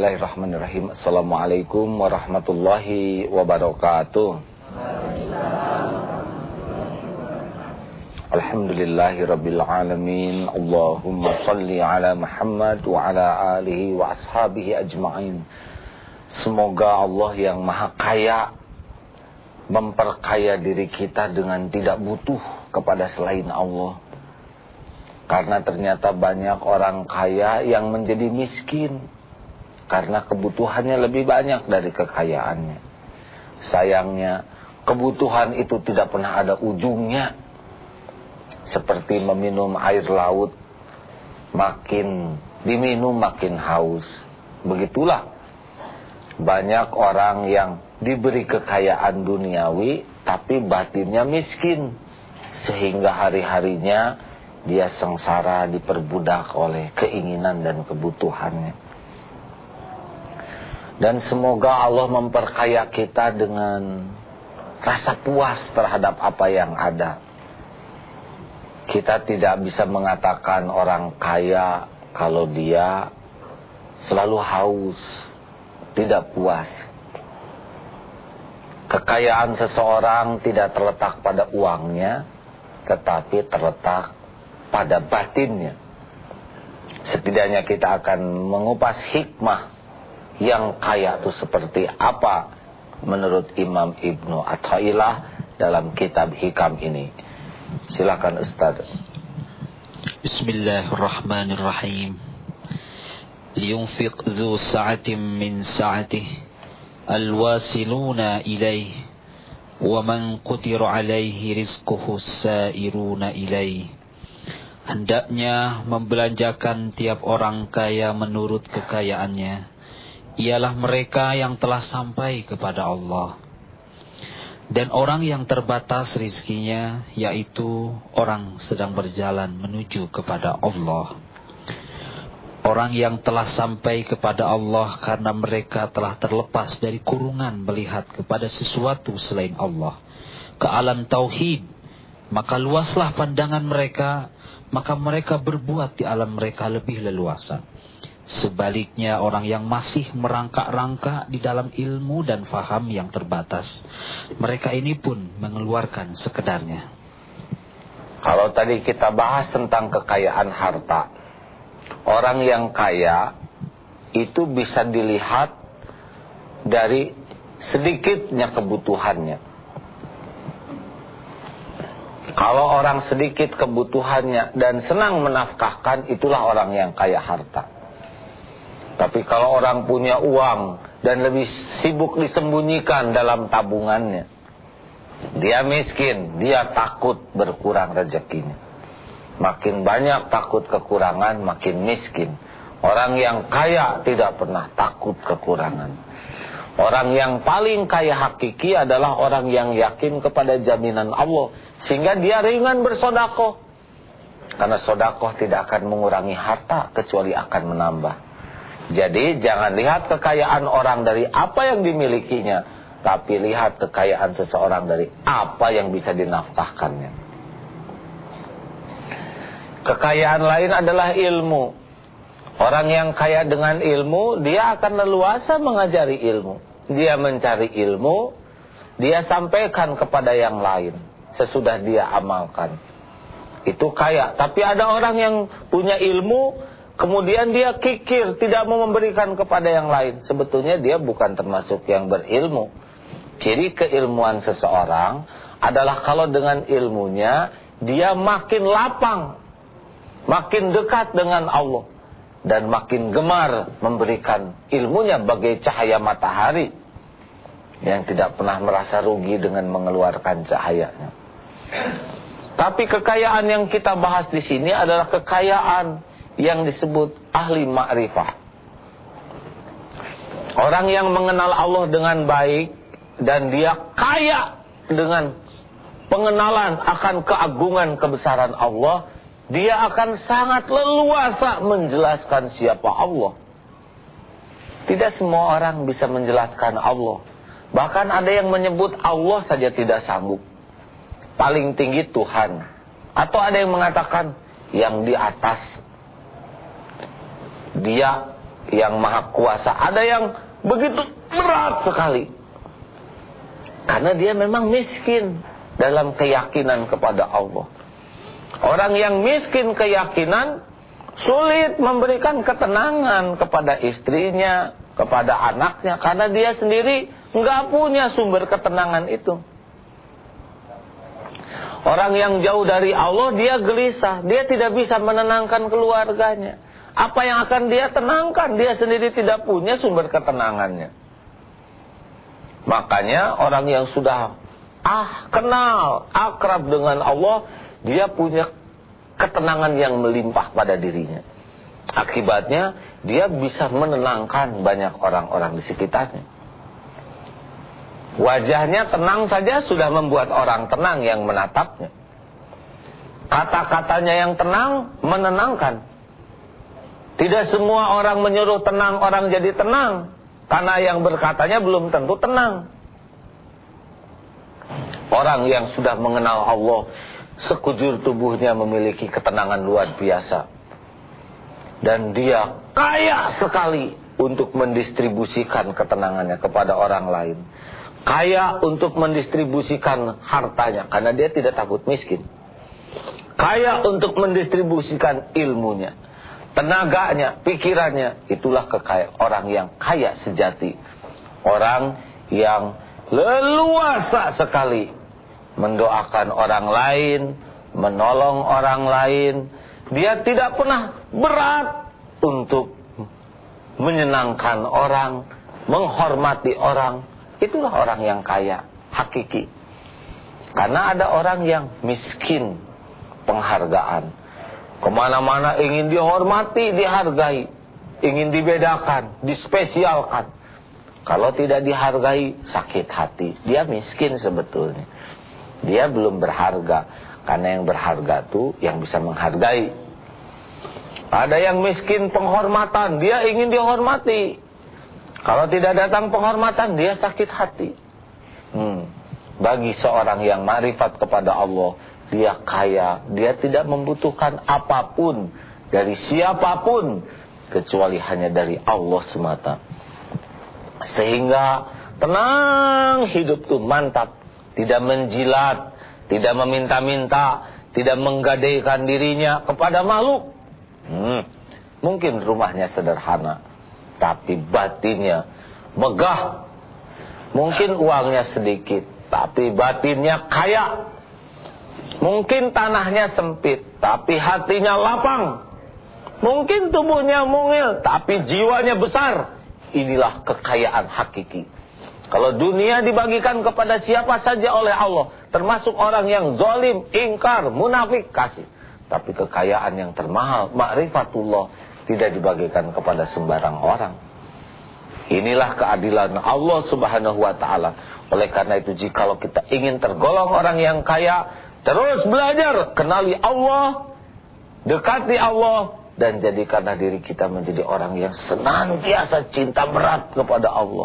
Bismillahirrahmanirrahim. Assalamualaikum warahmatullahi wabarakatuh. Alhamdulillahi rabbil alamin. Allahumma salli ala Muhammad wa ala alihi wa ashabihi ajma'in. Semoga Allah yang maha kaya memperkaya diri kita dengan tidak butuh kepada selain Allah. Karena ternyata banyak orang kaya yang menjadi miskin. Karena kebutuhannya lebih banyak dari kekayaannya. Sayangnya, kebutuhan itu tidak pernah ada ujungnya. Seperti meminum air laut. Makin diminum makin haus. Begitulah. Banyak orang yang diberi kekayaan duniawi tapi batinnya miskin. Sehingga hari-harinya dia sengsara diperbudak oleh keinginan dan kebutuhannya. Dan semoga Allah memperkaya kita dengan rasa puas terhadap apa yang ada. Kita tidak bisa mengatakan orang kaya kalau dia selalu haus, tidak puas. Kekayaan seseorang tidak terletak pada uangnya, tetapi terletak pada batinnya. Setidaknya kita akan mengupas hikmah yang kaya itu seperti apa menurut Imam Ibnu Atta'illah dalam kitab hikam ini. Silakan Ustaz. Bismillahirrahmanirrahim. Liyunfiq zu sa'atin min sa'atih alwasiluna ilaih wa man qutira alaihi rizquhu sairuna ilaih Hendaknya membelanjakan tiap orang kaya menurut kekayaannya. Ialah mereka yang telah sampai kepada Allah. Dan orang yang terbatas rizkinya, yaitu orang sedang berjalan menuju kepada Allah. Orang yang telah sampai kepada Allah karena mereka telah terlepas dari kurungan melihat kepada sesuatu selain Allah. Ke alam tauhid, maka luaslah pandangan mereka maka mereka berbuat di alam mereka lebih leluasa. Sebaliknya orang yang masih merangkak-rangkak di dalam ilmu dan faham yang terbatas, mereka ini pun mengeluarkan sekedarnya. Kalau tadi kita bahas tentang kekayaan harta, orang yang kaya itu bisa dilihat dari sedikitnya kebutuhannya. Kalau orang sedikit kebutuhannya dan senang menafkahkan, itulah orang yang kaya harta. Tapi kalau orang punya uang dan lebih sibuk disembunyikan dalam tabungannya, dia miskin, dia takut berkurang rezekinya. Makin banyak takut kekurangan, makin miskin. Orang yang kaya tidak pernah takut kekurangan. Orang yang paling kaya hakiki adalah orang yang yakin kepada jaminan Allah sehingga dia ringan bersodakoh. Karena sodakoh tidak akan mengurangi harta kecuali akan menambah. Jadi jangan lihat kekayaan orang dari apa yang dimilikinya. Tapi lihat kekayaan seseorang dari apa yang bisa dinafkahkannya. Kekayaan lain adalah ilmu. Orang yang kaya dengan ilmu, dia akan leluasa mengajari ilmu. Dia mencari ilmu, dia sampaikan kepada yang lain sesudah dia amalkan. Itu kaya. Tapi ada orang yang punya ilmu, kemudian dia kikir, tidak mau memberikan kepada yang lain. Sebetulnya dia bukan termasuk yang berilmu. Ciri keilmuan seseorang adalah kalau dengan ilmunya, dia makin lapang, makin dekat dengan Allah. Dan makin gemar memberikan ilmunya bagai cahaya matahari yang tidak pernah merasa rugi dengan mengeluarkan cahayanya. Tapi kekayaan yang kita bahas di sini adalah kekayaan yang disebut ahli ma'rifah. Orang yang mengenal Allah dengan baik dan dia kaya dengan pengenalan akan keagungan kebesaran Allah, dia akan sangat leluasa menjelaskan siapa Allah. Tidak semua orang bisa menjelaskan Allah. Bahkan ada yang menyebut Allah saja tidak sanggup paling tinggi Tuhan. Atau ada yang mengatakan yang di atas dia yang maha kuasa, ada yang begitu berat sekali. Karena dia memang miskin dalam keyakinan kepada Allah. Orang yang miskin keyakinan sulit memberikan ketenangan kepada istrinya, kepada anaknya karena dia sendiri nggak punya sumber ketenangan itu. Orang yang jauh dari Allah dia gelisah, dia tidak bisa menenangkan keluarganya. Apa yang akan dia tenangkan? Dia sendiri tidak punya sumber ketenangannya. Makanya orang yang sudah ah kenal, akrab dengan Allah, dia punya ketenangan yang melimpah pada dirinya. Akibatnya dia bisa menenangkan banyak orang-orang di sekitarnya. Wajahnya tenang saja sudah membuat orang tenang yang menatapnya. Kata-katanya yang tenang menenangkan. Tidak semua orang menyuruh tenang orang jadi tenang. Karena yang berkatanya belum tentu tenang. Orang yang sudah mengenal Allah, sekujur tubuhnya memiliki ketenangan luar biasa dan dia kaya sekali untuk mendistribusikan ketenangannya kepada orang lain. Kaya untuk mendistribusikan hartanya karena dia tidak takut miskin. Kaya untuk mendistribusikan ilmunya, tenaganya, pikirannya. Itulah kekayaan orang yang kaya sejati. Orang yang leluasa sekali mendoakan orang lain, menolong orang lain, dia tidak pernah berat untuk menyenangkan orang, menghormati orang. Itulah orang yang kaya, hakiki. Karena ada orang yang miskin penghargaan. Ke mana-mana ingin dihormati, dihargai. Ingin dibedakan, dispesialkan. Kalau tidak dihargai, sakit hati. Dia miskin sebetulnya. Dia belum berharga. Karena yang berharga itu yang bisa menghargai. Ada yang miskin penghormatan, dia ingin dihormati. Kalau tidak datang penghormatan, dia sakit hati. Hmm. Bagi seorang yang marifat kepada Allah, dia kaya, dia tidak membutuhkan apa pun dari siapa pun kecuali hanya dari Allah semata. Sehingga tenang hidup tuh mantap, tidak menjilat, tidak meminta-minta, tidak menggadaikan dirinya kepada makhluk. Hmm, mungkin rumahnya sederhana, tapi batinnya megah. Mungkin uangnya sedikit, tapi batinnya kaya. Mungkin tanahnya sempit, tapi hatinya lapang. Mungkin tubuhnya mungil, tapi jiwanya besar. Inilah kekayaan hakiki. Kalau dunia dibagikan kepada siapa saja oleh Allah, termasuk orang yang zalim, ingkar, munafik, kasih. Tapi kekayaan yang termahal, ma'rifatullah, tidak dibagikan kepada sembarang orang. Inilah keadilan Allah subhanahu wa ta'ala. Oleh karena itu, jikalau kita ingin tergolong orang yang kaya, terus belajar, kenali Allah, dekati Allah, dan jadikanlah diri kita menjadi orang yang senantiasa cinta berat kepada Allah.